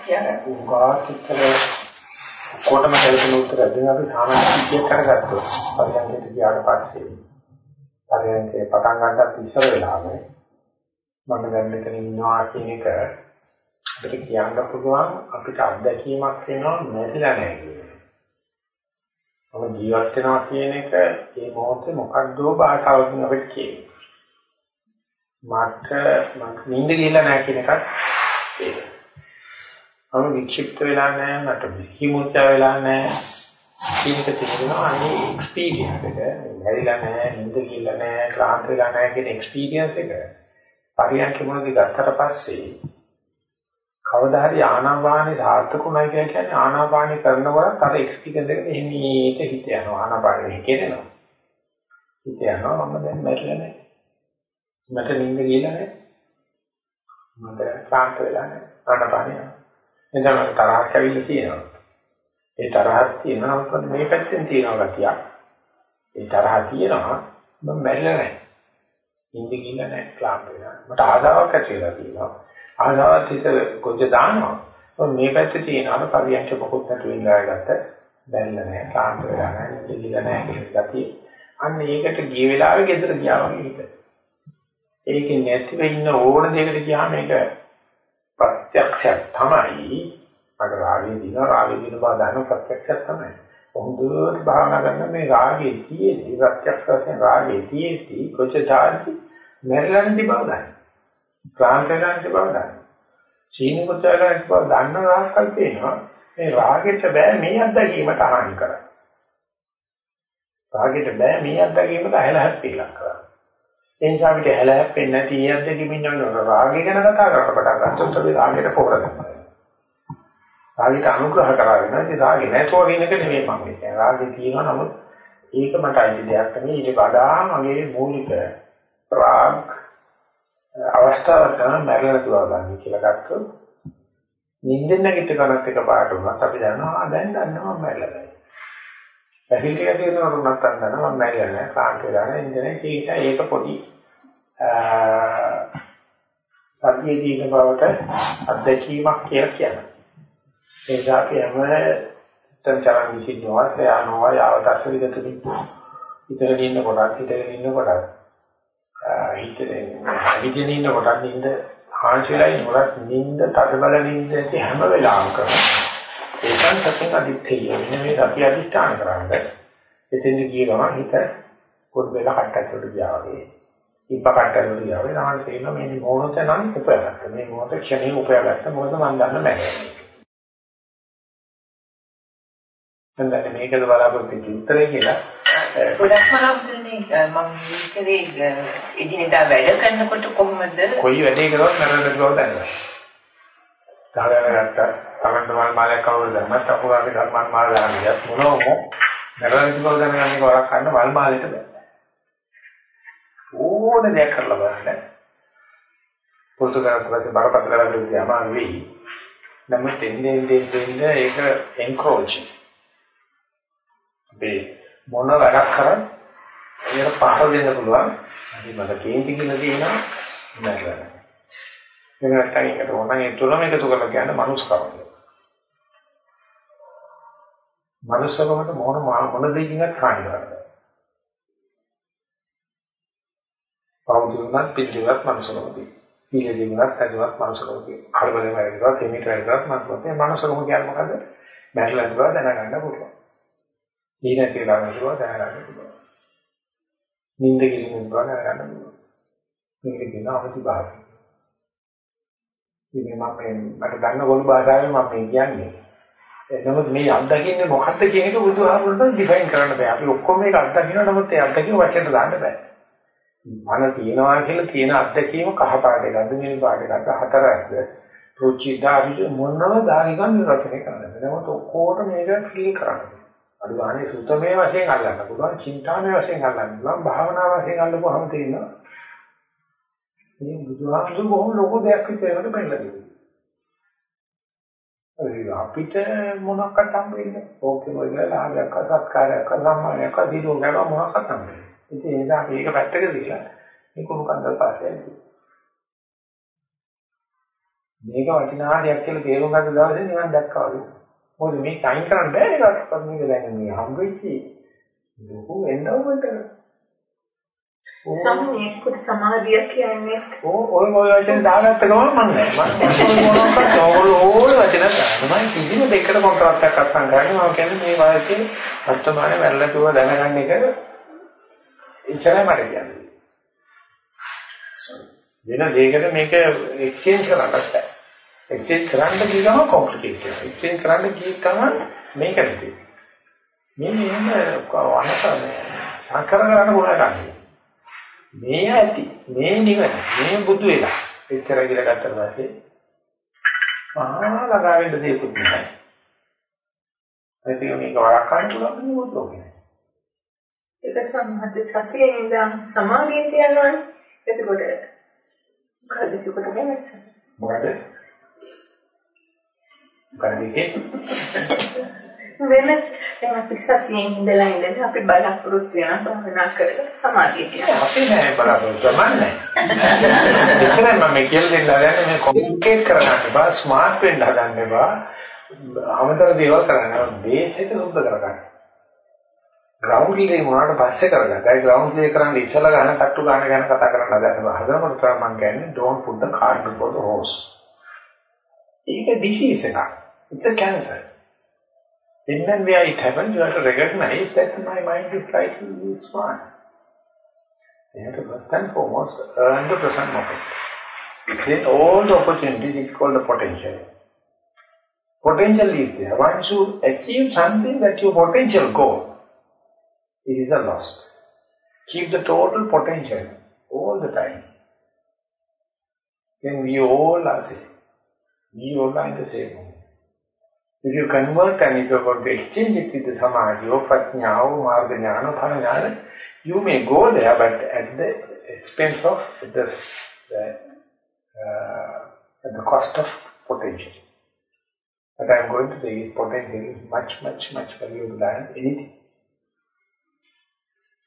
කියන්න. උගාටිකල කොටම දෙන්න උත්තර දෙන්න අපි සාමාන්‍ය විදියට කරගත්තොත් පරියන්කයට ගියාට පස්සේ පරියන්කේ පටන් ගන්නත් ඉස්සර වෙලාම මම දැන් මෙතන ඉන්නවා කියන එක අපිට කියන්න පුළුවන් අපිට අත්දැකීමක් වෙනවා නැතිලා නැහැ කියන්නේ. මම ජීවත් වෙනවා කියන එක මේ මොහොතේ මොකද්දෝ භාෂාවකින් අපිට කියන්නේ. මට මට නිින්ද ගිහලා නැහැ කියන එකත් ඒක. මම වික්ෂිප්ත වෙලා නැහැ මට විහිමුත්ත වෙලා නැහැ කීක තිබුණා අනේ එක්ස්පීරියන්ස් එක හැරිලා නැහැ නිින්ද ගිහලා නැහැ ක්ලාන්ත වෙලා නැහැ කියන එක්ස්පීරියන්ස් එක පරියන්ක මොනවද ගත්තට පස්සේ කවදා හරි ආනාපානේ සාර්ථකුණයි කියලා කියන්නේ ආනාපානේ කරනකොට අර එක්ස්පීරියන්ස් එක එන්නේ හිත යනවා ආනාපානේ කෙරෙනවා හිත යනවා මම දැන් මැරිලා නැහැ මට නිින්ද ගිහලා නැහැ. මට ක්ලාන්ත වෙලා නැහැ. ආනපානිය. එතන තරහක් ඇවිල්ලා තියෙනවා. ඒ තරහක් තියෙනවා මේ පැත්තෙන් තියෙනවා ගතියක්. ඒ තරහ තියෙනවා මම මැරිලා නැහැ. නිින්ද ගිහලා නැහැ ක්ලාන්ත වෙලා. මට ආසාවක් ඇති වෙලා තියෙනවා. ආසාවත් හිත කොච්චර දානවා. මේ පැත්තේ තියෙනවා පරියන්ක මොකොත් නැතුව ඉඳලාගත්ත බැරිලා නැහැ. ක්ලාන්ත වෙලා නැහැ. නිින්ද ගිහලා නැහැ කියන ගතිය. අන්න ඒකට ගිය වෙලාවේ ගෙදර ගියා වගේ හිතේ. ඒකේ නැතිව ඉන්න ඕන දෙයකට ගියාම මේක ප්‍රත්‍යක්ෂයක් තමයි. අර රාගයේ දින රාගයේ දින බව දන්න ප්‍රත්‍යක්ෂයක් තමයි. හොඳට භාවනා කරන මේ රාගයේ තියෙන්නේ ප්‍රත්‍යක්ෂ වශයෙන් රාගයේ තියෙති කොච්චරයි මෙරලන්ති බව දන්න. ක්ලාන්තයන්ති බව දන්න. සීන කොච්චරයි බව දන්න රාගකල් පේනවා. මේ රාගෙට බෑ මේ අත්දැකීමට හානි කරන්න. රාගෙට බෑ මේ අත්දැකීමට හැලහැප් පිළක් කරන්න. ඒ නිසා අපිට හැලහැප්පෙන්නේ නැති ඊයද්දකින් ඉන්නවනේ රාගය ගැන කතා කරලා පටන් ගත්තොත් අපි රාගයට පොර ගන්නවා. රාගයට අනුග්‍රහ කරගෙන ඉතින් රාගය නැතුව වෙන එක නෙමෙයි මම කියන්නේ. රාගය තියෙනවා නමුත් ඒක මට අයිති දෙයක් නෙමෙයි. ඊට වඩා මගේ මූලික රාග අවස්ථාවක් තමයි මැරෙලා තුවා ගන්න කියලා ගත්තොත් නිින්දෙන් නැගිට කරත් එක පාට වුණත් අපි දන්නවා දැන් දන්නවා මම මැරෙලා නැහැ. ඇහිල් ටික තියෙනවරුනත් දන්නවා මම මැරෙලා නැහැ. කාන්ත වෙලා නැහැ. ඉන්නේ ඒක පොඩි සතියේ තියෙන බවට අත්දැකීමක් කියලා කියනවා. ඒ නිසා අපි හැම තන්තරන් විසින්නවා සයනවා යවදස්ස විගත විතු. හිතගෙන ඉන්න කොටත් හිතගෙන ඉන්න කොටත් හිතේ හිතගෙන ඉන්න කොටත් නින්ද හාන්සිලා ඉන්න කොටත් නින්ද තදබල නින්ද හැම වෙලාවම කරනවා. ඒකන් සත්‍යං අදිත්තේ ඉන්නේ මේ අපි අදිස්ථාන කරන්නේ. එතෙන් ගිය ගමන් හිත පොඩ් වෙලා කට්ටට ගියා වගේ. ඉබ්බකට්ටලු දියාවේ නම් තේිනවා මේ මොහොත නම් උපයාගත්ත. මේ මොහොත ක්ෂණේ උපයාගත්ත මොකද මම දන්න නැහැ. දැන් මේකද බලාපොරොත්තු වෙච්ච උත්තරේ කියලා ගොඩක්ම හම්බුනේ මම විතරේ එදිනෙදා වැඩ කරනකොට කොහොමද කොයි වැඩේ කරවත් නරකට බව. දාගෙන ගත්තා තමන්ට මල් මාලයක් කවුරුද දැම්මත් අපුරාගේ ධර්මන් මාල දාන්න ගියත් මොනවම නරකට බව දැනගන්න එක වරක් ගන්න මල් මාලෙට බෑ. ඕන දෙයක් කරලා බලන්න. පොතු කරද්දී බරපතල කරද්දී අමාරු වෙයි. නමුත් එන්නේ එන්නේ ඒක එන්ක්‍රෝච්. අපි මොන වැඩක් කරත් ඒක පහර දෙන්න පුළුවන්. අපි මට කේන්ති කියලා තියෙනවා නෑ. ඒක නැත්නම් ඒකට ඕන ඒ තුනම එකතු කරලා කියන්නේ මනුස්සකම. මනුස්සකමට මොන මොන දෙයකින්වත් කාණි කරන්නේ. පෞද්ගලිකවත් පිළිවෙලක් මනසකමදී. සීල දෙවිවත් අදවත් මනසකමදී. කලබලෙන් වැඩිවත් හිමිට වැඩිවත් මනසකමදී. මනසකම කියන්නේ මොකද? බැලලා ඉඳලා දැනගන්න පුළුවන්. ඊට කියලා නේද දැනගන්න පුළුවන්. නිින්ද කිලින් බව දැනගන්න පුළුවන්. මේක කියන අවදි භාවය. ඉතින් මම මට ගන්න ගොළු භාෂාවෙන් මම කියන්නේ. නමුත් මේ අත්දකින්නේ මොකක්ද කියන එක බුදුහාමුදුරුවෝ ඩිෆයින් කරන්න බෑ. අපි ඔක්කොම මේක අත්දකින්න නමුත් ඒ අත්දැකීම වචෙන්ට දාන්න බෑ. මන තියනවා කියලා තියෙන අත්දැකීම කහ පාට එකක්ද නිල් පාට එකක්ද හතරක්ද රුචිදාවිද මොනම දානිකන් නිරතේ කරන්නේ. නමුත් ඔක්කොට මේක ෆීල් කරන්නේ. අඩු ගානේ සුතමේ වශයෙන් අල්ලන්න පුළුවන්, චින්තාමේ වශයෙන් අල්ලන්න පුළුවන්, භාවනා වශයෙන් අල්ලපුවාම තේරෙනවා. මේ බුදුහාමුදුරු බොහොම ලොකු දෙයක් විතරකට බැලලා තියෙනවා. අපිට මොනක්වත් හම්බ වෙන්නේ. ඕකේ මොකද ලාභයක්, සත්කාරයක්, සම්මානයක්, දීලෝකයක් මොනක්වත් හම්බ වෙන්නේ. ඉතින් ඒ නිසා අපි ඒක පැත්තක දාලා මේ කුණු කන්දල් පාසෙන් මේක වටිනාදයක් කියලා තේරුම් ගන්න දවසේ නිවන් දැක්කා වගේ. මොකද මේ ටයිම් කරන්න බෑ ඒකත් මේක දැන් මේ හම් වෙච්චි ලොකු එන්නවකට. සම්මේකුත් සමාධිය කියන්නේ ඔය ඔය වචන දාගත්ත ගමන් මම. මම මොනවද ඕන වචන. මම කිසිම දෙයකට කොන්ත්‍රාත් එකක් අත්සන් ගන්න මම කියන්නේ මේ වයසේ වර්තමානයේ වැරළතුව දැනගන්න එක ඉච්චරයි මට කියන්නේ. වෙන දෙයකට මේක එක්ස්චේන්ජ් කරන්න බෑ. එක්ස්චේන්ජ් කරන්න ගියම කොම්ප්ලිකේටඩ්. එක්ස්චේන්ජ් කරන්න ගිය ගමන් මේක නෙවෙයි. මේ නේම වහතනේ. සංකරණ කරන්න ඕන ගන්න. මේ ඇති මේ නිවන මේ බුදු වෙලා එච්චර කියලා ගත්තට පස්සේ මහා ළඟා වෙන්න දෙයක්වත් නැහැ. ඒක මේක වරක්කන්න පුළුවන් නෙවෙයි ලෝකේ. ඒක සම්මත සතියේ ඉඳන් සමාධියට යනවනේ. එතකොට මොකද ඒකට වෙනස? මොකද? මොකද වෙනස් දැන් අපි සතියෙන් ඉඳලා ඉඳලා අපි බලාපොරොත්තු වෙන භාවනා කරලා සමාධිය කියන්නේ. අපි නෑ බලාපොරොත්තු වෙන්නේ. එතරම් මම කියලා දෙන්න හදන්නේ මේ කොම්ප්ලිකේට් කරගන්න බා ස්මාර්ට් වෙන්න හදන්නේ බා අමතර දේවල් කරන්න බේස් එක සුද්ධ කරගන්න. ග්‍රවුන්ඩ් ලේ මොනවාට පස්සේ කරගන්න. ඒ ග්‍රවුන්ඩ් ලේ කරන්න ඉස්සලා ගන්න කට්ටු ගන්න ගැන කතා කරන්න හදනවා. හදනකොට තමයි මම කියන්නේ don't put the cart before the horse. ඒක disease එකක්. It's a cancer. When and where it happens, you have to recognize that my mind is slightly smart. You have to first and foremost earn the present moment. Then all the opportunities is called the potential. Potential is there. Once you achieve something that your potential goal, it is a loss. Keep the total potential all the time. Then we all are same. We all are in the same moment. If you convert and if you are going to exchange it with the samadhi or prajna or or you may go there but at the expense of the, the, uh, at the cost of potential. What I am going to say is potential is much, much, much valuable than anything.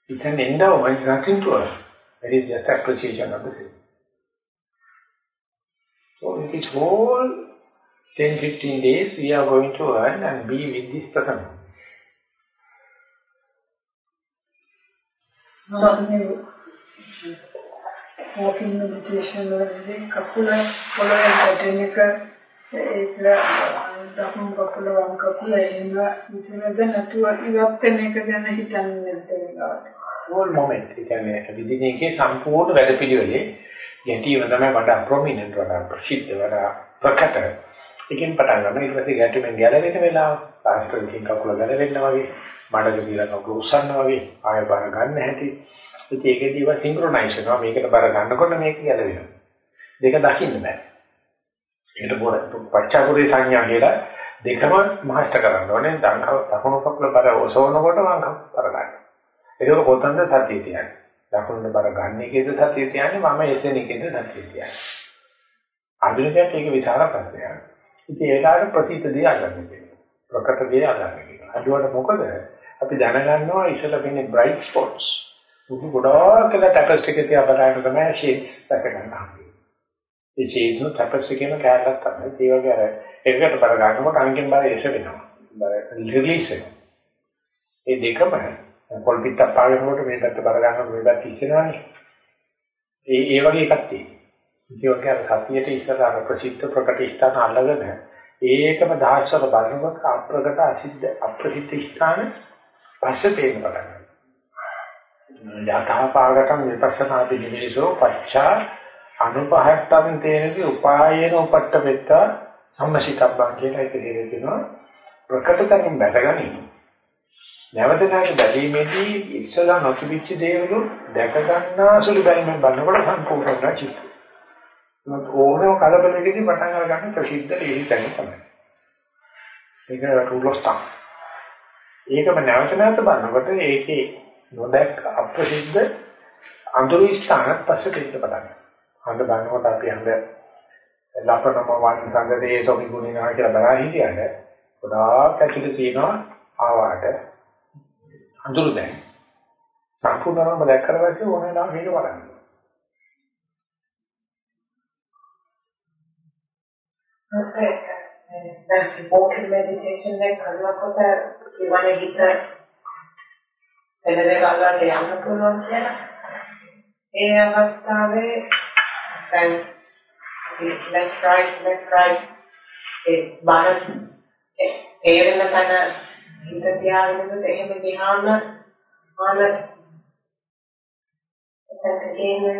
It's an endowment, nothing to us. It is just appreciation of the same. So in this whole 10, 15 days we are going to earn and be with this person. So, walking meditation වලදී කකුල පොළවේ ගැටෙන එක ඒක දකුණු කකුල වම් කකුල එන්න විතරද නැතුව ඉවත් වෙන එක ගැන හිතන්නේ නැද්ද whole moment. ඒ කියන්නේ විදින එකේ සම්පූර්ණ වැඩ පිළිවෙලේ ගැටීම තමයි වඩා ප්‍රොමිනන්ට් වඩා ප්‍රසිද්ධ වඩා ප්‍රකට. එකෙන් පටන් ගන්න. ඊට පස්සේ ගැටුමෙන් ගැලවෙන වෙලාව. පාස්ටර්කින් කකුල ගැලවෙන්න වගේ මඩක තියලා කකුල උස්සන්න වගේ ආය බර ගන්න හැටි. ඉතින් ඒකේදී වා සින්ක්‍රොනයිස් වෙනවා. මේකට බර ගන්නකොට මේක ගැලවෙනවා. දෙක දකින්න බෑ. ඒකට පොර පච්චාපුරේ සංඥා කියලා දෙකම මාස්ටර් කරන්න ඕනේ. දංකව දකුණු කකුල බර ඔසවනකොට වම් කකුල බර ගන්න. ඒක කොතනද සතිය තියන්නේ. දකුණු බර ගන්න එකේද සතිය තියන්නේ මම එතන එකේද සතිය තියන්නේ. අදිනකත් ඒක විචාර ප්‍රශ්නයක් ඉතින් ඒකට ප්‍රතිත දේ අල්ලන්නේ කියනවා. ප්‍රකට දේ අල්ලන්නේ කියනවා. අදුවට මොකද අපි දැනගන්නවා ඉස්සලා තියෙන bright spots. මුදු ගොඩාක් කියලා ටැපස්ට් එකේ තියා බලන්න තමයි shades දැක ගන්න හම්බෙන්නේ. ඒ shades નો ටැපස්ට් එකේම කැලලක් තමයි. ඒ වගේ අර එකකට බර ගන්නකොට අංගෙන් බර එස වෙනවා. බර රිලීස් වෙනවා. ඒ දෙකම පොල් පිට පාගෙනකොට මේ පැත්ත බර ගන්නකොට මේ පැත්ත ඉස්සෙනවානේ. ඒ ඒ වගේ එකක් තියෙනවා. ඒ වගේ අර සතියට ඉස්සරහ ප්‍රසිද්ධ ප්‍රකට ස්ථාන අල්ලගෙන ඒකම දහස්වර බලනකොට අප්‍රකට අසිද්ධ අප්‍රසිද්ධ ස්ථාන පස්සේ පේන්න පටන් ගන්නවා. යථාපාගතම් විපස්සනා පිළිවිසෝ පච්චා අනුපහත්තම් තේනකි උපායන උපට්ඨපෙත්ත සම්මසිතබ්බන් කියලා එක දෙයක් තියෙනවා. ප්‍රකට කරමින් බැසගනි. නැවත නැවත බැලීමේදී ඉස්සලා නොතිබිච්ච දේවලු දැක ගන්නාසුළු බැලීමෙන් බලනකොට සම්පූර්ණ වෙනවා චිත්ත. මොකද ඕනම කලබලයකදී පටන් අරගන්න ප්‍රසිද්ධ ලේසි තැන තමයි. ඒක රුලොස්ටා. ඒකම නැවත නැවත බලනකොට ඒකේ නොදැක් අප්‍රසිද්ධ අඳුරු ස්ථානත් පස්සේ දෙන්න පටන් ගන්නවා. අඳ බලනකොට අපි අඳ ලපනම වන් සංගතයේ සොමි ගුණිනා කියලා බලලා හිටියද ගොඩාක් ඇතුලේ තියෙනවා ආවාට අඳුරු දැන්. සම්පූර්ණයෙන්ම දැක්කට පස්සේ ඕනේ නම් මේක බලන්න. දැන් walking meditation එක කරනකොට ඉවනේ හිත එළදේ ගලවට යන්න පුළුවන් කියලා. ඒ අවස්ථාවේ දැන් left right left right ඒ බාර තේරෙන තැන හිත තියාගෙනද එහෙම ගියාම ආන එතන කියන්නේ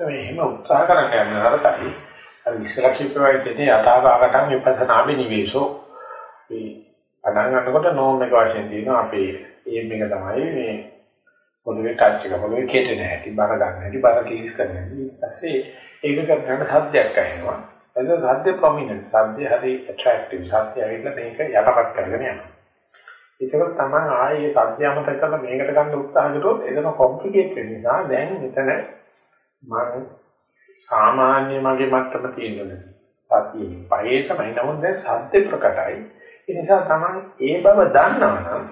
එහෙම උත්සාහ කරන්න යන නරකයි. අර ඉස්සර කිව්වා විදිහට යථාභාගතම් විපස්සනා බිනිවේෂෝ මේ පටන් ගන්නකොට නෝම් එක වශයෙන් තියෙනවා අපේ ඒම් එක තමයි මේ පොළවේ ටච් එක පොළවේ කෙටෙන හැටි බර ගන්න හැටි බර කීස් කරන හැටි. ඊට පස්සේ ඒක කරනකොට සද්දයක් ඇහෙනවා. එතකොට සද්ද ප්‍රොමිනන්ට් සද්ද හරි ඇට්‍රැක්ටිව් සද්ද ඇවිල්ලා මේක යටපත් කරගෙන යනවා. ඒකවල තමයි ආයේ සද්ද අමතක කරලා මේකට ගන්න උත්සාහ කරොත් එතන කොම්ප්ලිකේට් වෙන නිසා දැන් මෙතන මම සාමාන්‍ය මගේ මට්ටම තියෙනවා සතියේ පහේ තමයි නමුත් දැන් සද්ද ප්‍රකටයි ඒ නිසා තමයි ඒ බව දන්නවනම්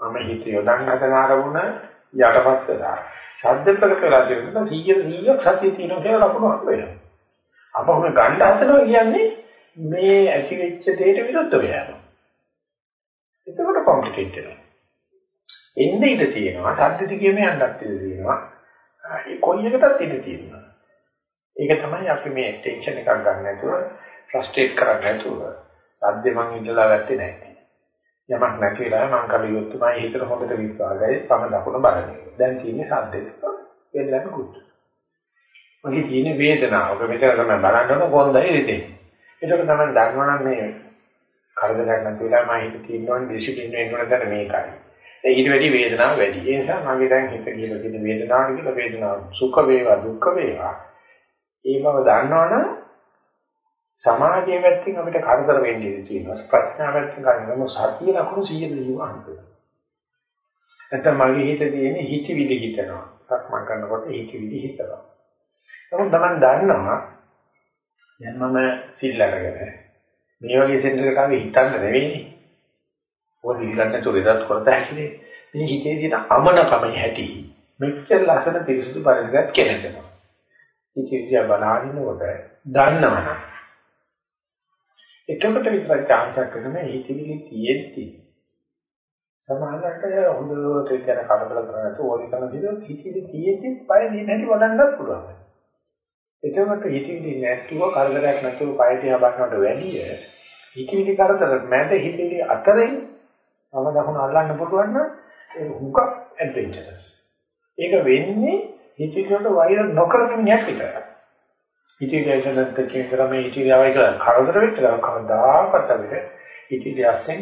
මම හිත යොදන්න හදන අරමුණ යටපත් කළා. ශබ්ද ප්‍රකට වෙලා තියෙනවා 100 100ක් සතිය තියෙනවා කියලා ලකුණු හම්බ වෙනවා. අපහම ගන්න හදනවා කියන්නේ මේ ඇති වෙච්ච දෙයට විරුද්ධව යනවා. එතකොට කොම්ප්ලිකේට් වෙනවා. එන්නේ ඉඳ තියෙනවා සද්ද දිගේම යන්නත් ඉඳ තියෙනවා. ඒ කොයි එකටත් ඉඳ තියෙනවා. ඒක තමයි අපි මේ ටෙන්ෂන් එකක් ගන්න නැතුව ෆ්‍රස්ට්‍රේට් කරන්නේ නැතුව සද්දේ මං ඉඳලා ගත්තේ නැහැ. යමක් නැති වෙලා මං කල යුතුමයි හිතට හොඳට විශ්වාසයි තම දකුණ බලන්නේ. දැන් තියෙන්නේ සද්දෙක වෙනලම කුත්. මගේ තියෙන වේදනාව ඔබ මෙතන තමයි බලන්න ඕන කොන්දයි ඉතින්. ඒක තමයි දන්නවනම් මේ කරදරයක් නැති වෙලා මම හිත තියෙනවනේ ඩිසිප්ලින් වෙන්න ඕන දැන මේකයි. ඒ ඊට වැඩි වේදනාව වැඩි. ඒ නිසා මගේ දැන් හිත කියලා තියෙන වේදනාව කියලා වේදනාව සුඛ වේවා දුක්ඛ වේවා. ඒ බව දන්නවනම් සමාජයේ පැත්තෙන් අපිට කරදර වෙන්නේ තියෙනවා. ප්‍රඥාව පැත්තෙන් ගන්නම සතිය ලකුණු 100 දීවහන් කරනවා. නැත්නම් මගේ හිතේ තියෙන හිතවිලි හිතනවා. සක්මන් කරනකොට හිතවිලි හිතනවා. නමුත් Taman දන්නවා දැන් මම සිල් අරගෙන මේ වගේ සෙන්ටර් එකක ආවේ හිතන්න නෙවෙයිනේ. ඔය ඉල්ලන්න තොරදත් කරත හැකිනේ. මේ හිතේ තියෙන අමනකම හැටි මෙච්චර ලස්සන පිරිසුදු පරිසරයක් කෙරෙනවා. ඉතින් ඉතියා බලහිනකොට දන්නවනම් එතකොට විතරක් chance එකක් වෙන හිතවිලි තියෙද්දි සමහරකට හොඳට කියන කලබල කරන්නේ නැතුව ඕනි කරන දේ හිතවිලි තියෙද්දි පය දින හැටි වඩන්නත් පුළුවන්. එතකොට හිතවිලි නැතුව කරදරයක් නැතුව පය දිහා බලනකොට වැඩිය හිතවිලි කරදර මැද හිතවිලි අතරින් මම දකුණ අල්ලන්න පුළුවන් නම් ඒක හුඟක් ඇඩ්වෙන්චරස්. ඒක වෙන්නේ හිතවිලි වලට වෛර නොකරන මිනිහක් විතරයි. ඉතිරියසනත් කියන මේ ඉතිරියවයි කියලා කරදර වෙච්ච ගමන් කවදාකවත් අපිට ඉතිරියසෙන්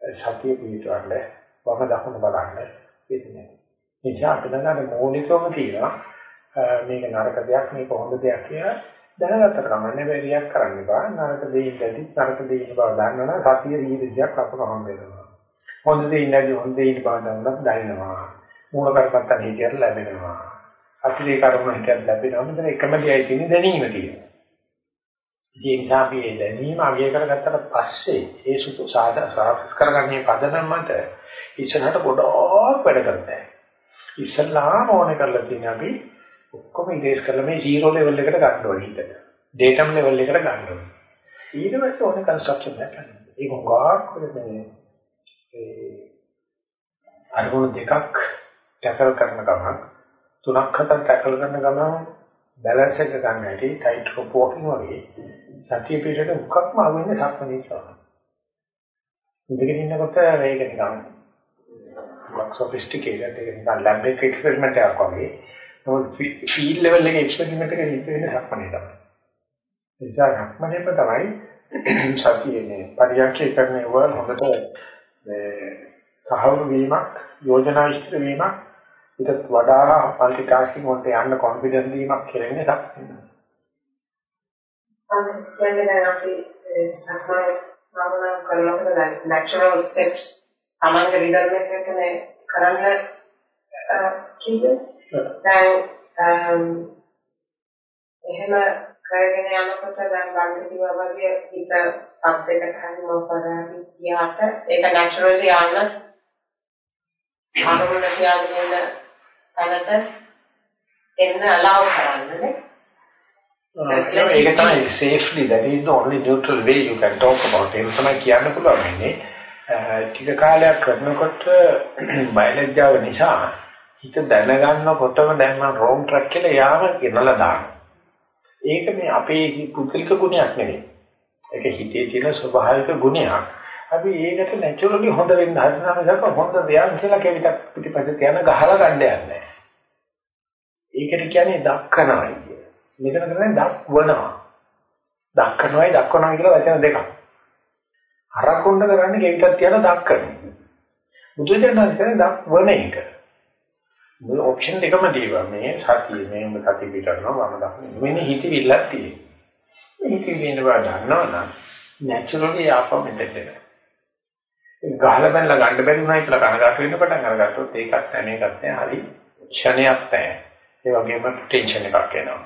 සතිය පිටවන්න වම දකුණ බලන්න වෙන්නේ. ඒ නිසා අපිට නම් මූලිකවම තියෙනවා මේක නරක දෙයක් මේක හොඳ දෙයක් කියලා දැනගත්තට කමන්නේ බැරියක් කරන්න එපා. නරක දෙයක් ඇති නරක දෙයක් බව දන්නවනම් සතිය රීදියක් අපට හම් වෙනවා. හොඳ දෙයක් නැති හොඳ දෙයක් බව දන්නත් දැනෙනවා. මූල කරපත්තන් හිතියට ලැබෙනවා. අතිරේක කර්ම හිතක් ලැබෙනවා. මෙතන එකම දෙයයි තියෙන්නේ දැනීම තියෙනවා. ඒ නිසා අපි මේ දැනීම අගය කරගත්තට පස්සේ ඒ සුතු සාධන සාර්ථක කරගන්නේ පදනම් මත ඉස්සරහට ගොඩක් වැඩ කරනවා. ඉස්සල්ලාම ඕනේ කරලා තියෙන අපි ඔක්කොම ඉරේස් කරලා මේ 0 level එකට ගන්න ඕනේ හිතට. datum level එකට ගන්න ඕනේ. ඊට පස්සේ ඕනේ construction එකක් කරන්න. ඒක ගොඩක් මේ ඒ අරමුණු දෙකක් ටැකල් කරන ගමන් තුනක් හතරක් ටැකල් කරන ගමන් බැලන්ස් එක ගන්න හැටි ටයිට් රොප් වෝකින් වගේ සතිය පිටට මුක්ක්ම ආවෙන්නේ සක්මනේ කරනවා. ඉඳගෙන ඉන්නකොට මේක නිකන් මොකක් සොෆිස්ටිකේටඩ් එක නිකන් ලැබ් එක එක්ස්පෙරිමන්ට් එකක් වගේ. නමුත් ෆීල්ඩ් ලෙවල් එකේ එක්ස්පෙරිමන්ට් එක හිත වෙන්නේ සක්මනේ තමයි. ඒ නිසා සක්මනේම තමයි සතියේ පරියන්කේ කරන වල හොඳට මේ සහවුරු වීමක් යෝජනා ඉදිරි වීමක් ඊටත් වඩා මල්ටි ටාස්කින් වලට යන්න කොන්ෆිඩන්ස් දීමක් කෙරෙන්නේ සක්මනේ. කියන්නේ දැන් අපි සක්මන් භාවනා කරනකොට දැන් නැචරල් ස්ටෙප්ස් අමංග විදර්මයක් එකනේ කරන්න කිව්වේ. දැන් එහෙම කරගෙන යනකොට දැන් බංග කිව්වා වගේ හිත සබ්දයකට හරි මොකක්ද කියාට ඒක නැචරලි යන්න අරමුණ තියාගෙන තැනට එන්න allow කරන්නනේ. ඒක තමයි safely that is the only neutral way you can talk about it. තමයි කියන්න පුළුවන් ඉන්නේ. ටික කාලයක් කරනකොට බයලජ්ජාව නිසා හිත දැනගන්නකොටම දැන් මම wrong track කියලා යාම ඉනලා දානවා. ඒක මේ අපේ පුද්ගලික ගුණයක් නෙවෙයි. ඒක හිතේ තියෙන ස්වභාවික ගුණයක්. අපි ඒකට නැචරලි හොඳ වෙන්න හදනවා මිසක් හොඳ දෙයක් කියලා කෙවිතක් පිටිපස්සේ යන ගහලා ගන්න යන්නේ ඒකට කියන්නේ දක්කනවා කිය. මෙතන කරන්නේ දක්වනවා. දක්කනවායි දක්වනවා කියලා වචන දෙකක්. හරකුණ්ඩ කරන්නේ කෙවිතක් තියන දක්කන. බුදුදහම කියන්නේ දක්වන එක. මේ ඔප්ෂන් දෙකම දීවා මේ සතිය මේම සතිය පිටරනවා වම දක්වන. මෙන්න හිතවිල්ලක් තියෙනවා. මේ හිතවිල්ල ඉන්න බව දන්නවනම් නැචරලි ආපහු මෙතෙන්ට ගහලා බැලලා ගන්න බැරි වුණා කියලා කනගාටු වෙන්න පටන් අරගත්තොත් ඒකත් නැහැ මේකත් නැහැ හරි ක්ෂණයක් නැහැ. ඒ වගේම ටෙන්ෂන් එකක් එනවා.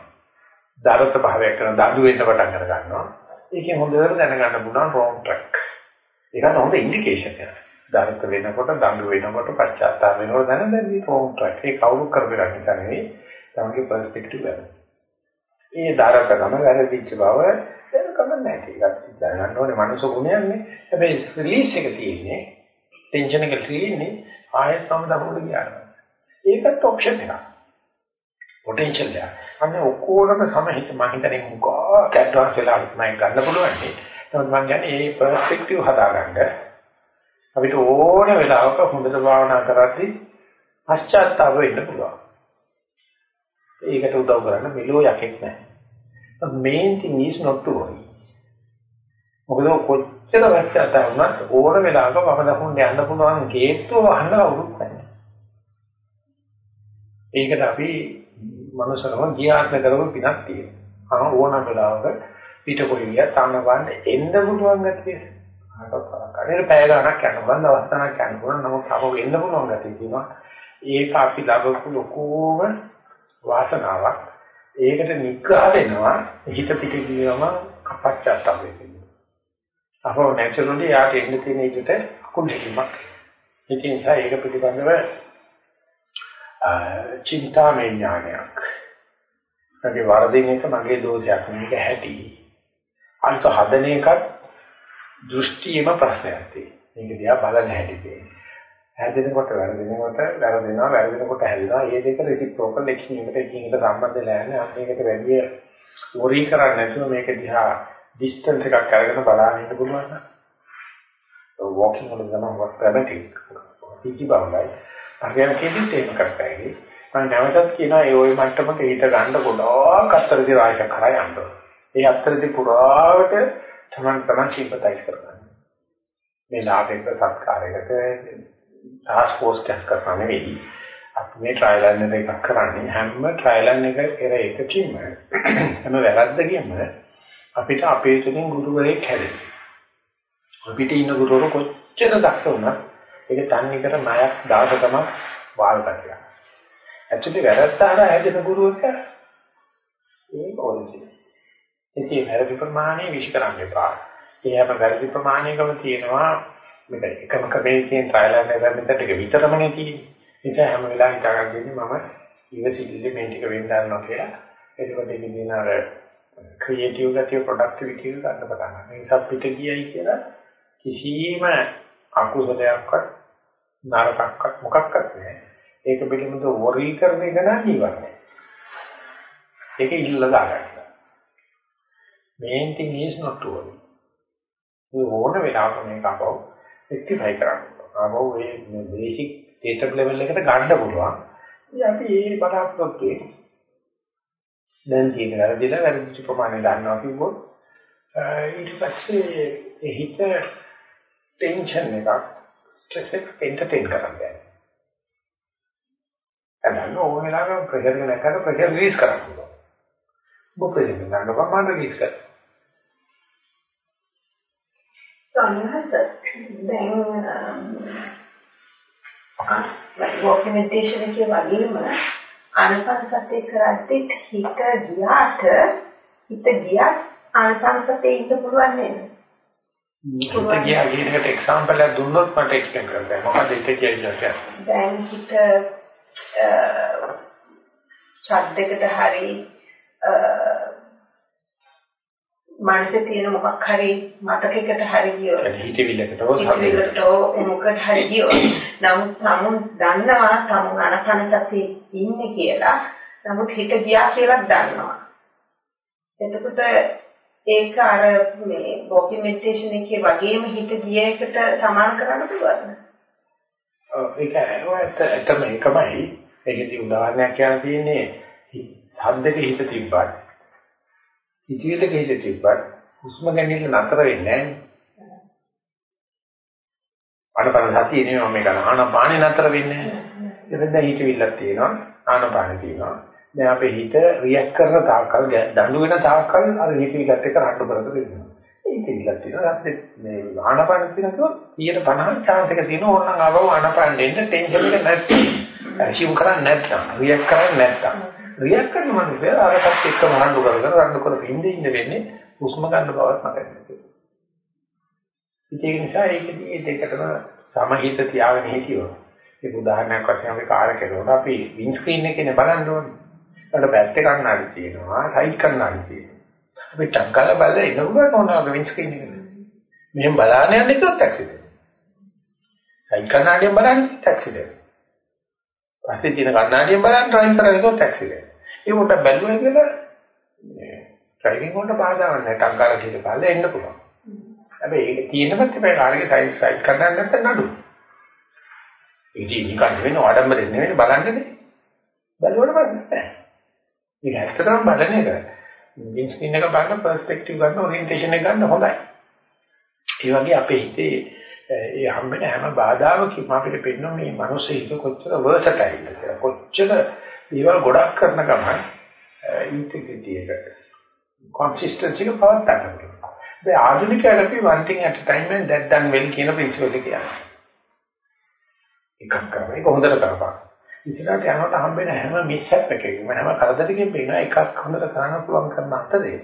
දරත භාවයක් කරන දඬු වෙන්න පටන් අර ගන්නවා. ඒකෙන් හොඳට දැනගන්න පුළුවන් රෝන් ට්‍රැක් ඒක හොඳ ඉන්ඩිකේෂන් එකක් දරත වෙනකොට දඬු වෙනකොට පශ්චාත්තාප වෙනකොට දැනගන්න මේ රෝන් ට්‍රැක් ඒක කවුරු කරගෙන නිසා නෙවෙයි තමන්ගේ පර්ස්පෙක්ටිව් එක ඒ දරත ගම වැරදිච්ච බව කමක් නැහැ ඒක දැනගන්න ඕනේ මනුස්ස ගුණයන්නේ හැබැයි රිලීස් එක තියෙන්නේ ටෙන්ෂන් එක තියෙන්නේ ආයෙත් සම්දහුවට ගියාම ඒකත් ඔප්ෂන් එකක්. පොටෙන්ෂල් එක අන්න ඔක්කොරම සමහිත මම හිතන්නේ මුකා ඇඩ්වාන්ස් වෙලා මම ගන්න පුළුවන් නේ. නමුත් මම කියන්නේ මේ පර්ස්පෙක්ටිව් හදාගන්න අපිට ඕන වෙලාවක හොඳට භාවනා කරද්දී පශ්චාත්තාප වෙන්න පුළුවන්. ඒකට උදව් කරන්න මෙලෝ යකෙක් නැහැ The main thing is not to worry. මොකද කොච්චර වැච්චාත වුණත් ඕන වෙලාවක වම දකුණට යන්න පුළුවන් ගේට්ටුව වහන්න කවුරුත් නැහැ. ඒකට අපි මනුස්සකම ගියාත්ම කරපු පිනක් තියෙනවා. අන ඕන වෙලාවක පිට කොයි ගියා තන්න වන්න එන්න පුළුවන් ගැතිය. අනේ පැය ගණක් යන බඳ අවස්ථාවක් යන පුළුවන් නමුත් අපව වෙන්න පුළුවන් ගැතිය තියෙනවා. ඒක අපි ලැබපු ලොකෝම වාසනාවක්. ඒකට නිග්‍රහ වෙනවා හිත පිට ගියම අපච්චාත්තම් වෙන්නේ. අපෝ නැචරලි යාට එන්න තියෙන විදිහට අකුල් දෙකක්. ඉතින් ඒක පිළිබඳව චින්තාමය ඥානයක්. මගේ වරදින් එක මගේ දෝෂයක් මේක හැටි. අන්ත හදන එකත් දෘෂ්ටියම ප්‍රශ්නයක් තියෙනවා. මේක දිහා බලන්න හැටි තියෙනවා. හැදෙනකොට වැරදෙනකොට වැරදෙනවා වැරදෙනකොට හැදෙනවා. මේ දෙක රෙසිප්‍රොකල් එකිනෙකට එකිනෙකට සම්බන්ධ නැහැ. අපේකට වැඩි වොරි කරන්නේ නැතුව මේක දිහා ඩිස්ටන්ස් එකක් අරගෙන බලන්න ඉන්න පුළුවන් නම්. walking on the line was dramatic. ඉති බවයි. අරගෙන කෙලිත් ඒක කරපෑයි. මම නැවතත් කියනවා ඒ ওই මට්ටමක හිත ගන්න ගොඩාක් අත්තරදී රාජක කරා යන්න. ඒ අත්තරදී පුරාවට තමන් තමන් සිම්පතයිස් කරගන්න. මේ ලාභයක සත්කාරයකට ටාස්ක් ෆෝස් එකක් කරනවා නෙවෙයි. අපි මේ ට්‍රයිල් ඇන් එකක් කරන්නේ හැම ට්‍රයිල් ඇන් එක කෙර එකකින්ම හැම වැරද්දකින්ම අපිට අපේ තුලින් ගුරුවරයෙක් හැදෙනවා. අපිට ඉන්න ගුරුවරු කොච්චර දක්ෂ වුණත් ඒක තන්නේ කර ණයක් දාස තමයි වාල්පතිය. ඇක්චුලි වැරද්ද හරහා හැදෙන ගුරුවරයා ඒක ඔරිජිනල්. ඉතින් වැරදි ප්‍රමාණය විශ්් කරන්න එපා. ඒ හැම වැරදි ප්‍රමාණයකම තියෙනවා මේක එකම ක්‍රමයකින් ට්‍රයිල් එකක් කරන එක විතරමනේ තියෙන්නේ. නිසා හැම වෙලාවෙම හිතාගන්න දෙන්නේ මම ඉවසිල්ලේ මේ ටික වෙන්න ගන්නවා කියලා. එතකොට ඉන්නේ අර ක්‍රියේටිව් ගතිය ප්‍රොඩක්ටිවිටි එක ගන්න පටන් ගන්නවා. ඒ නිසා පිට ගියයි කියලා කිසිම අකුසලයක්වත් නරකක්වත් මොකක්වත් නැහැ. ඒක පිළිබඳව වොරි කරන එක නම් ඉවරයි. ඒක ඉල්ල දාගන්න. main thing is not to worry. මේ ඕන වෙලාවක මේක අපව රෙක්ටිෆයි කරන්න. ආවෝ මේ බේසික් ඩේටා ලෙවල් එකට ගන්න පුළුවන්. ඉතින් අපි ඒ බලාපොරොත්තු වෙන්නේ. දැන් තියෙන වැරදිලා වැරදිච්ච ප්‍රමාණය දන්නවා කිව්වොත් ඊට පස්සේ ඒ හිත ටෙන්ෂන් එකක් ස්ට්‍රෙස් එක එන්ටර්ටේන් කරන්න බෑ. එතන ඕන වෙලාවක ප්‍රෙෂර් එක නැකර ප්‍රෙෂර් රිලීස් කරන්න පුළුවන්. මොකද ප්‍රෙෂර් එක ගන්න බෑ මම රිලීස් කරනවා. සම්හස දැන් වොකින් මෙඩිටේෂන් එකේ වගේම ආනපන සතිය කරද්දී හිත ගියාට හිත ගියත් ආනපන සතියේ ඉන්න පුළුවන් නේද? හිත ගියා කියන එකට එක්සැම්පල් එකක් දුන්නොත් මට එක්ස්ප්ලেইন කරන්න බැහැ. මොකද හිත කියන්නේ? දැන් හිත ශබ්දයකට හරි මනසේ තියෙන මොකක් හරි මතකයකට හරි ගියොත් හිතවිල්ලකට හිතවිල්ලකට හෝ මොකකට හරි ගියොත් නමුත් සමුන් දන්නවා සමුන් අනකන සතිය ඉන්නේ කියලා නමුත් හිත ගියා කියලා දන්නවා එතකොට ඒක අර මේ ડોකියුමන්ටේෂන් එකේ වගේම හිත ගිය එකට සමාන කරන්න පුළුවන්ද? ඔව් ඒක ඇත්තම එකමයි. ඒකදී උදාහරණයක් කියන්න තියෙන්නේ හද්දක හිත තිබ්බත් හිතවිල්ලක හිත තිබ්බත් හුස්ම ගැනීම නතර වෙන්නේ නැහැ. අනපන සතිය නෙවෙයි මම ගන්න ආනපානේ නතර වෙන්නේ නැහැ. ඒක දැන් හිතවිල්ලක් තියෙනවා ආනපානේ තියෙනවා. දැන් අපේ හිත රියැක්ට් කරන තාක්කල් දඬු වෙන තාක්කල් අර හිතවිල්ලත් එක්ක රණ්ඩු කරගෙන ඉන්නවා. ඒක ඉල්ලක් තියෙනවා. මේ ආනපාන තියෙනවා 150 chance එක තියෙනවා ඕනනම් ආවම ආනපාන දෙන්න ටෙන්ෂන් එක නැත්නම්. ඇසියුම් කරන්නේ නැත්නම් රියැක්ට් කරන්නේ නැත්නම්. රියැක්ට් කරන මනුස්සය අරකට එක්ක රණ්ඩු කරගෙන රණ්ඩු කරගෙන ඉඳ ඉඳ වෙන්නේ හුස්ම ගන්න බවත් මතක නැහැ. ඒක නිසා ඒකදී දෙකටම සමහිත තියාගෙන හිටියොත් ඒක උදාහරණයක් වශයෙන් අපි කාර් කෙරුවොත් අපි වින් ස්ක්‍රීන් එකේ බලන්න ඕනේ. ඒකට බැට් එක කන්නාඩි තියෙනවා, සයිඩ් කන්නාඩි තියෙනවා. අපි ටංකල බලලා ඉන්නකොට ඕන වින් ස්ක්‍රීන් එක. මෙහෙම බලාගෙන යන්න කිව්වොත් ඇක්සිඩන්ට්. සයිඩ් කන්නාඩියෙන් බලන්නේ ඇක්සිඩන්ට්. පස්සේ තියෙන කන්නාඩියෙන් බලන් ඩ්‍රයිව් කරලා ගියොත් ඇක්සිඩන්ට්. ඒක උට බැලුවා කියලා මේ ඩ්‍රයිවිං වලට බාධාවක් නැහැ. ටංකාල කියලා කාලේ එන්න පුළුවන්. හැබැයි ඒක තියෙනවත් මේ කාර්යයේ සයිඩ් සයිඩ් කරන්න නැත්නම් නඩු. ඉතින් නිකන් වෙන ආඩම්බරෙ නෙවෙයි බලන්නේ. බැලුවට බලන්නේ. ඒක ඇත්තටම බලන එක. වින් ස්ක්‍රීන් එක බලන පර්ස්පෙක්ටිව් ගන්න ඔරියන්ටේෂන් එක ගන්න හොඳයි. ඒ වගේ අපේ හිතේ ඒ හම්බෙන හැම බාධාවකම අපිට පේනවා මේ මනුස්ස හිත කොච්චර වර්සටයිල්ද කියලා. කොච්චර දේවල් ගොඩක් කරන ගමන් ඉන්ටිග්‍රිටි එක කන්සිස්ටන්සි එක පවත් ගන්නවා. ඒ ආධුනිකයන් අපි one thing at a time and that done well කියන ප්‍රින්සිපල් එක කියන්නේ. එකක් කරනවා. ඒක හොඳට කරපන්. ඉස්සරහට යනකොට හම්බෙන හැම මිස්හැප් එකකම හැම කරදරකින් පේන එකක් හොඳට කරන්න පුළුවන් කරන අතරේ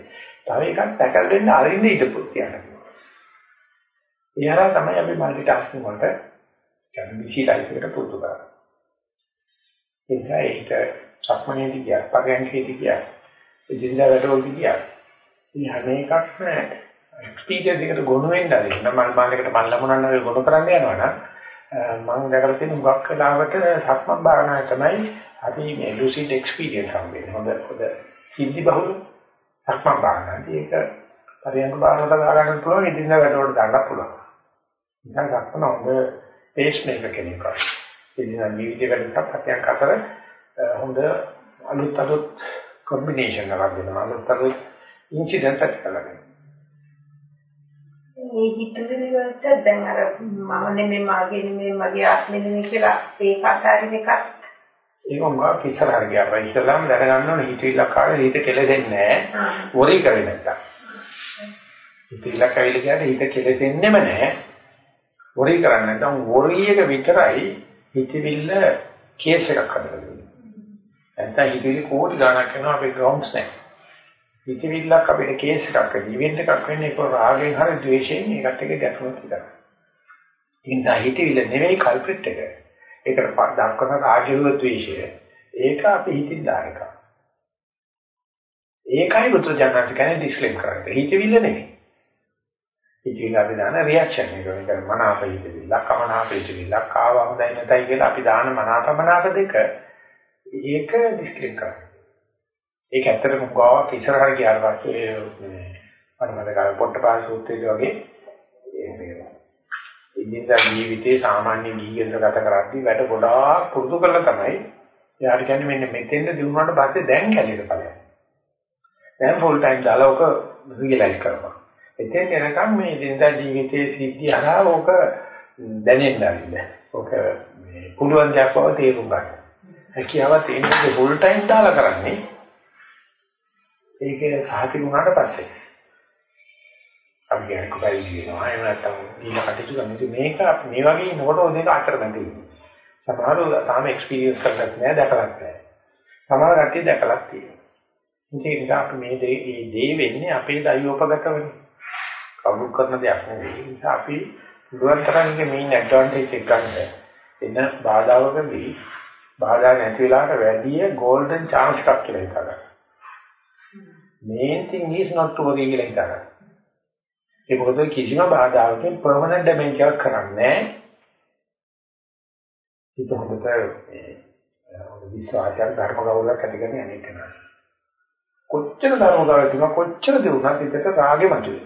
තව එකක් ටැකල් දෙන්න අරින්න ඉඩ පුතියක්. එයාලා තමයි අපි মালටි ටාස්කින් වලට කියන්නේ බිසි ලයිෆ් එකට පුරුදු කරන්නේ. ඒකයි ඒක සක්මණේදී කිය, පරයන්කේදී කිය, ඉදින්දා වැඩවලදී කිය. මේ හැම එකක්ම එක්ස්පීරියන්ස් එකට ගොනු වෙන්න ඇති. මම මානකට මල් ලැබුණා නම් ගොනු කරන්න යනවා නම් මම දැකලා තියෙන හුඟක් වෙලාවට සක්මන් භාවනාවේ තමයි අපි මේ ලුසිඩ් එක්ස්පීරියන්ස් හම්බෙන්නේ. හොඳ හොඳ සිද්ධි බහුල සක්මන් භාවනාවදී ඒක පරයන්ක භාවනාවට ගන්න පුළුවන්, ඉදින්දා වැඩවලට දාන්න පුළුවන්. නිකන් ගන්න හොඳ පේස් මේකර් කෙනෙක් වගේ. ඉතින් ජීවිතේ වැඩක් අත්‍යන්ත අතර හොඳ අලුත් අලුත් කොම්බිනේෂන් එකක් දෙනවා. අලුත් අලුත් ඉන්සිඩන්ට් එකක් කරගන්න. මේ හිතුවේ වලට දැන් අර මම නෙමෙයි මාගේ නෙමෙයි මගේ ආත්මෙ නෙමෙයි කියලා ඒක අතාරින එකක් ඒක මොකක් ඉස්සරහට ගියා. ඉස්සලාම දැනගන්න ඕනේ හිතවිල්ලක් ආවේ හිත කෙලෙදෙන්නේ නැහැ. වොරි කරේ නැත්තම්. හිතවිල්ලක් ඇවිල්ලා කියන්නේ හිත කෙලෙදෙන්නෙම නැහැ. වොරි කරන්නේ නැත්නම් වොරි එක විතරයි හිතවිල්ල කේස් එකක් හදලා දෙන්නේ. නැත්නම් හිතවිලි කෝටි ගණක් කරනවා අපේ ග්‍රවුන්ඩ්ස් නැහැ. හිතවිල්ලක් අපිට කේස් එකක් ඉවෙන්ට් එකක් වෙන්නේ ඒක රාගෙන් හරි ද්වේෂයෙන් ඒකට එක ගැටුමක් විතරයි. ඉතින් හිතවිල්ල නෙවෙයි කල්ප්‍රිට් එක. ඒකට දක්වන රාගයව ද්වේෂය. ඒක අපි හිතින් දාන එක. ඒකයි බුදු දඥාති කියන්නේ ඩිස්ක්ලේම් කරන්නේ. හිතවිල්ල නෙවෙයි. ඉතින් අපි දාන රියැක්ෂන් එක වෙන මනාප හිතවිල්ල, කමනාප හිතවිල්ල, කාව හොඳයි නැතයි කියලා අපි දාන මනාපමනාප දෙක ඒක ඩිස්ක්‍රීට් කරනවා. ඒක ඇත්තටම ගාවක් ඉස්සරහට ගියාට පස්සේ මේ මම මතකයි පොට්ටපාල සූත්‍රයේ වගේ මේ ඉන්දියා ජීවිතේ සාමාන්‍ය ජීවිත ගත කරද්දී වැඩ ගොඩාක් පුරුදු කරලා තමයි එයාට කියන්නේ මෙන්න මෙතෙන්ද දිනුනාට පස්සේ දැන් කැලේට ඵලයක්. දැන් ෆුල් ටයිම් දාලා ඔක රියලයිස් කරනවා. එතෙන් එනකම් මේ දිනදා ජීවිතයේ සිද්ධි හරහා ඕක දැනෙන්න ආරින්න. ඕක මේ පුළුවන් දෙයක් බව තේරුම් ගන්න. හැකියාව තියෙන්නේ ෆුල් ටයිම් දාලා කරන්නේ. ඒක සාහිත්‍ය වුණාට පස්සේ. අපි කියන්නේ කොහේ කියනවා එහෙම නැත්නම් ඊළ කටයුතු කරන්නේ මේක මේ වගේ ඉන්නකොට ඔය දෙක අතරමැද ඉන්නේ. සමහරව තාම එක්ස්පීරියන්ස් කරලා නැහැ දැකලා නැහැ. සමහර කට්ටිය දැකලා තියෙනවා. ඉතින් ඒක අපි මේ දේ දේ වෙන්නේ අපේ දයෝපගතවනේ. කවුරු කරන දෙයක් නෙවෙයි. ඒ නිසා අපි පුළුවන් තරම් මේ ඇඩ්වාන්ටේජ් එක ගන්න. එන බාධාවකදී බාධා නැති වෙලාවට වැඩි golden chance එකක් කියලා හිතනවා. main thing is not to worry කියලා හිතනවා. ඒ මොකද කිසිම බාධාවකින් permanent damage එකක් කරන්නේ නැහැ. ඒක හොඳට විශ්වාසයක් ධර්ම ගෞරවයක් ඇති කරගෙන අනේක නෑ. කොච්චර ධර්ම ගෞරවයක් තිබුණා කොච්චර දෙවුණත් හිතට රාගෙ මතුවේ.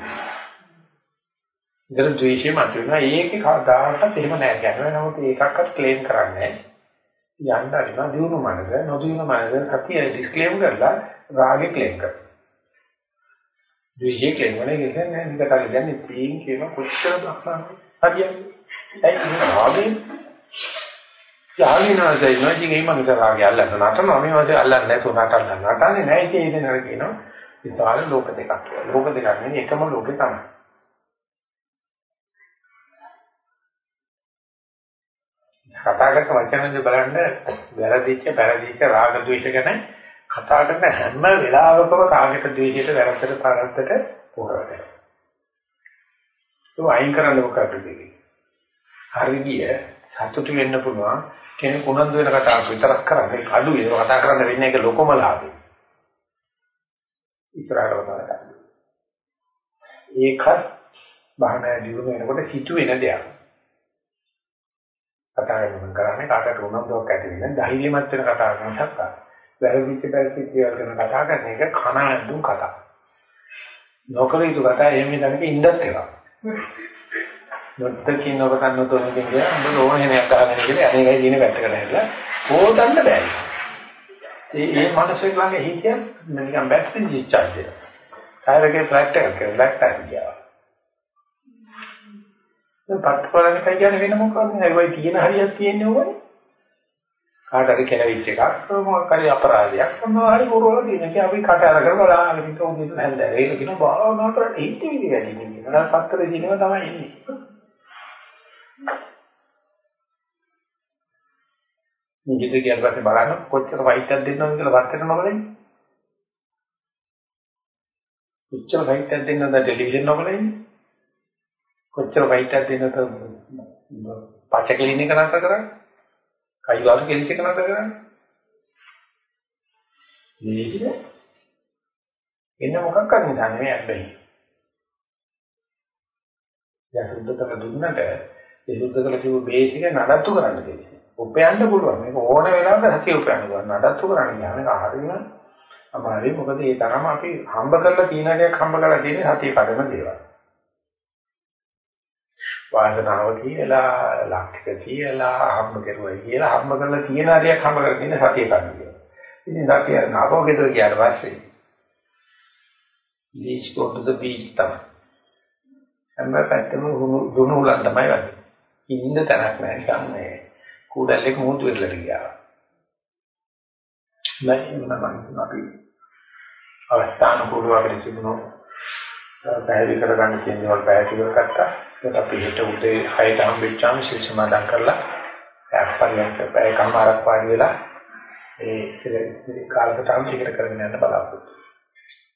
ඉතින් ද්වේෂෙ මතුවෙනවා. ඒකේ කවදාකවත් එහෙම නෑ කියනවා. නමුත් ඒකක්වත් ක්ලේම් කරන්නේ නෑ. යන්න අරිනවා දිනු මනස නොදිනු මනස සතිය ඩිස්ක්ලේම් කරලා රාගෙ ක්ලේම් කරනවා. ද්වේෂය ක්ලේම් කරන එක කියන්නේ නිකට කියන්නේ තීන් කියන කොච්චර දක්නන්නේ. හරියන්නේ. ඒ කියන්නේ රාගෙ යාමිනාසයි නොජිගේ මම කරාගේ අල්ලන්න නටනවා මේ වගේ අල්ලන්නේ නැතුව නටන්න නටන්නේ නැහැ ඉතින් ඒක නේද කියනවා විශාල ලෝක දෙකක් කියලා ලෝක දෙකක් නෙවෙයි එකම ලෝකේ තමයි කතා කරන වචනෙන්ද බලන්න වැරදිච්ච පෙරදිච්ච රාග ද්වේෂ ගැන කතා කරන හැම වෙලාවකම කාගෙට ද්වේෂයට වැරද්දට පාරද්දට පොරවනවා ඒක අයින් කරන්න මොකක්ද කියන්නේ හරිය සතුටු වෙන්න පුළුවන් කෙනෙක් උනන්දු වෙන කතාවක් විතරක් කරන්නේ අඩු ඒක කතා කරන්න වෙන්නේ ඒක ලොකම ලාභය. ඉස්සරහට කතා කරන්නේ. ඒකත් බහනා දියුණු වෙනකොට සිටුවෙන දෙයක්. කතාවෙන් කරන්නේ කාටට උනන්දුවක් ඇති වෙන ධෛර්යමත් වෙන කතා කරන සත්තා. වැරදිච්ච පැරදිච්ච දේවල් ගැන කතා කරන එක කන ඇද්දු කතා. නොකල යුතු කතා එහෙම ඉඳන්ක ඉඳත් ඒවා. නොත්තකින් ඔබ කන්න තෝරන කියන්නේ ඔබ ඕනෙනයක් කරගෙන ඉන්නේ අනේකයි දින වැටකට හැදලා ඕතන්න බෑ. ඒ ඒ මනසේ ළඟ හිටියත් නිකන් බැටරි ඩිස්චාර්ජ් වෙනවා. කායරගේ ෆ්ලැට් එකක් කරලා ෆ්ලැට් එකක් ගියා. දැන් පත් කරන්නේ කියන්නේ වෙන මොකක්ද? ඒවයි තියෙන හරියක් තියෙන්නේ ඕනේ. කාට හරි කෙලවිච් එකක් මොකක් හරි අපරාධයක් මොනවා හරි පුරවල තියෙන කී අපි කට අරගෙන බලාගෙන ඉන්න උදේ හැන්දෑවේ ඒක කියන භාවනා කරලා හිතේ ඉඳි වැඩි නේ. නේද? පත්තරේ දිනව තමයි ඉන්නේ. මේ ගෙදර ගියාට පස්සේ බලන්න කොච්චර වයිට්යක් දෙන්නවද කියලා වත් කරන බලන්නේ. කොච්චර වයිට්යක් දෙන්නවද ටෙලිවිෂන් වලදී? කොච්චර වයිට්යක් දෙන්නවද පච කෙලින් එක නතර කරන්නේ? කයි වාර කෙලින් එක නතර කරන්නේ? මේකද? එන්න මොකක් කරන්නේ නැහැ හැබැයි. දැන් සුද්ධ කර දුන්නට ඒ සුද්ධ කර කිව්ව බේස් එක නඩත්තු කරන්න දෙන්නේ. උපයන්න පුළුවන්. මේක ඕන වෙලාවක සතිය උපයන්න පුළුවන්. නඩත්තු කරන්න කියන්නේ හරියම අමාරුයි. මොකද ඒ තරම අපි හම්බ කරලා තියෙන දේක් හම්බ කරලා තියෙන්නේ සතිය කඩන දේවල්. වාසනාව කියලා, ලක්ෂ්‍ය කියලා, හම්බ කරුවයි කියලා හම්බ කරලා තියෙන දේක් හම්බ කරලා තියෙන සතිය කඩන දේවල්. ඉතින් සතිය නාපෝගෙදර ගියාට පස්සේ beach go to the beach තමයි. හැම පැත්තම දුණු උලන් තමයි වගේ. ඉන්න තැනක් නැහැ නිකන් මේ කුඩල්ලෙක් මුහුදු වෙරළට ගියා. නැත්නම් මම අපි අවස්ථාන කුඩුව අපිට තිබුණා පැහැදිලි කරගන්න කියන දේවල් පැහැදිලි කරගත්තා. ඒක අපි හිත උදේ 6ට හම්බෙච්චාම සිල් සමාදන් කරලා අපරියන්ත පැය කමාරක් වාඩි වෙලා ඒ කාලකට අනුසිකට කරගෙන යන්න බලාපොරොත්තු